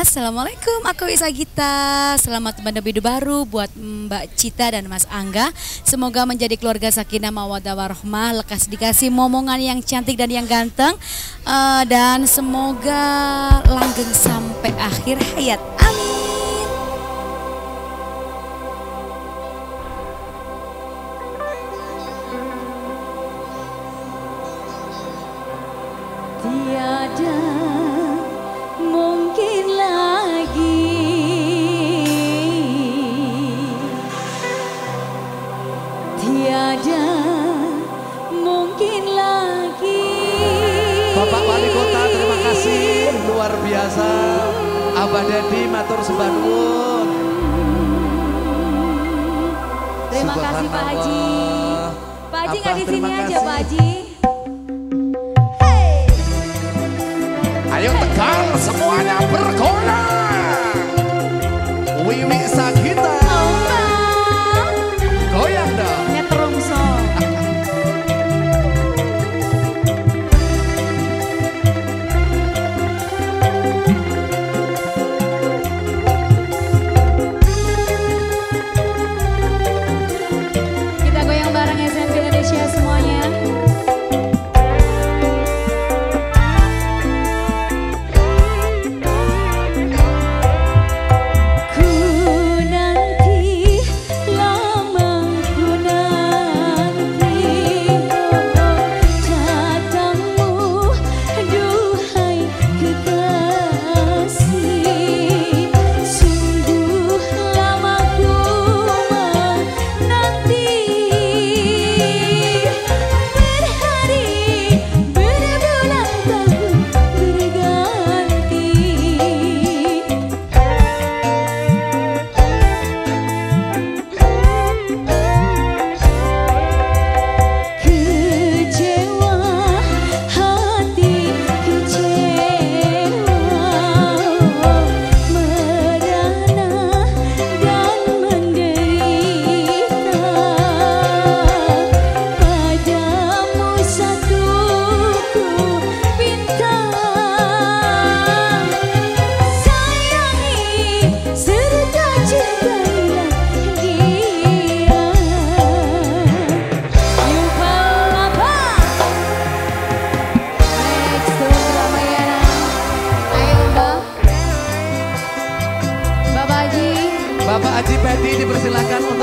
Assalamualaikum, aku Isa Gita. Selamat Banda Bidu Baru buat Mbak Cita dan Mas Angga. Semoga menjadi keluarga sakinah mawadah warahmah, lekas dikasih momongan yang cantik dan yang ganteng. Uh, dan semoga langgeng sampai akhir hayat. Amin. Tiada Abah Dedi matur sembah Terima kasih Pak Haji. Pak Haji nggak di sini aja Pak Haji. Hey. Ayo tekan semuanya bergoyang Wiwi Sagita dipersilakan untuk